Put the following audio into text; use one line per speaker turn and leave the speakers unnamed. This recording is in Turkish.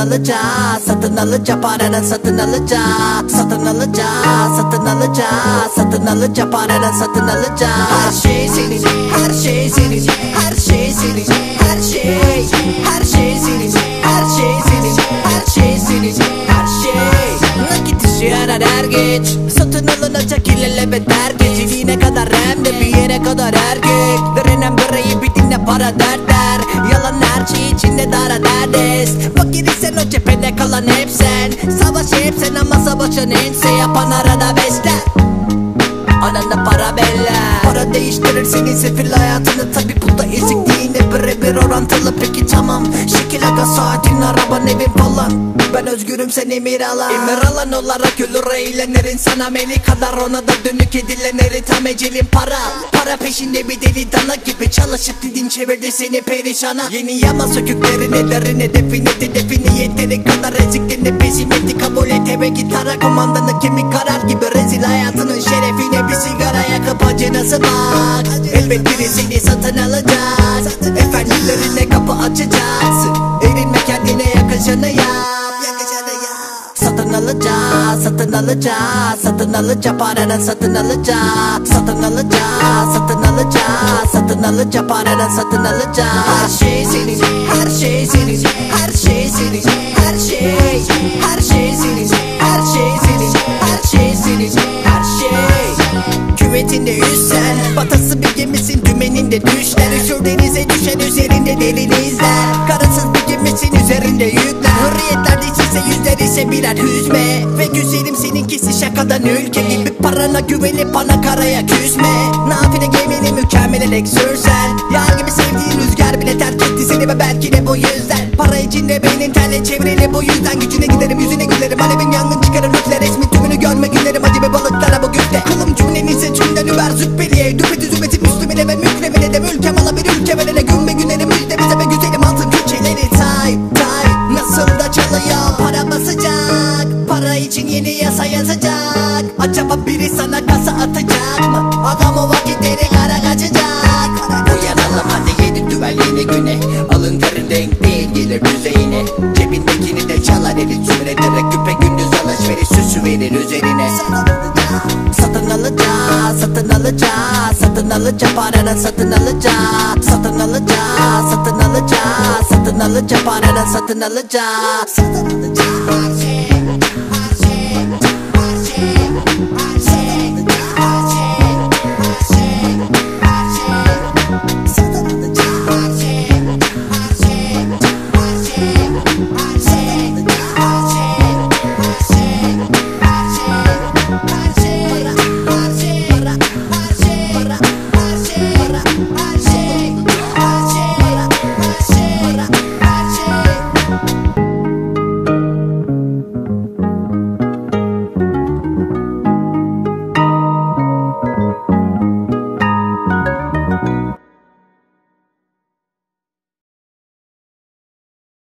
alacağız Satın alacağız paradan satın alacağız Satın alacağız satın alacağız Satın alacağız paradan satın alacağız. Her şey senin her şey senin Her şey senin her şey Her şey senin her şey senin Her şey senin her şey. Nakit işe yarar er geç. Satın alınacak ilelebet her geceliğine kadar hem de bir yere kadar erkek Direnen böreği bittiğinde para dertler Yalan her şey içinde dara derdest İsen o cephede kalan hep sen. Savaş hep sen ama savaşan ense yapan arada besler Ananda para beller Para değiştirir senin sefil hayatını. Tabi bu da ezikliğine birebir orantılı. Peki tamam Şekil aga saatin araban evin falan. Ben özgürüm sen emir alan Emir alan olarak ölür eğlenir insana Meli kadar ona da dönük edilenleri Tam ecelin para. Para peşinde bir deli dana gibi Çalışıp didin çevirdi seni perişana. Yeni yama söküklerini derine definiti Defini yeteri kadar ezikliğini peşimeti Kabul et. Eve gitara komandanı kemik karar gibi Rezil hayatının şerefine bir sigara yakıp acınası bak Elbet biri seni satın alacağız. Efendilerine kapı açacağız. Erinme kendine yakışanı yap. Satın alacağız, satın alacağız. Satın alacağız, paradan satın alacağız. Satın alacağız, satın alacağız. Satın alacağız, paradan satın alacağız. Her şey senin, her şey senin Her şey senin, her şey Denize düşen üzerinde derin izler Karasız bir gemisin üzerinde yükler Hürriyetler dişiyse yüzler ise birer hüzme. Ve güzelim seninkisi şakadan ülke gibi Parana güvenip bana karaya küsme Nafile gemini mükemmelerek sürsen Yağ gibi sevdiğin rüzgar bile terk etti seni ve belki de bu yüzden. Para içinde beynin terle çevrili bu yüzden Gücüne giderim yüzüne gülerim. Alevim yangın çıkarır üfler resmi tümünü görme günlerim Acı ve balıklara bu güfte. Kılım cümlenize tümden über züppeliye. Düpeti zübeti müslümine ve mükremine de mülkem ala ülke ve için yeni yasa yazacak. Acaba biri sana kasa atacak mı? Adam o vakitleri kara kaçacak. Uyanalım hadi yedi düvenliğine güne. Alın terin renk değil gelir düzeyine. Cebindekini de çalar eli sümrederek Küpe gündüz alışveriş süsü verir üzerine. Satın alacağız, satın alacağız Satın alacağız, paradan satın alacağız. Satın alacağız, satın alacağız Satın alacağız, paradan satın alacağız. Satın alacağız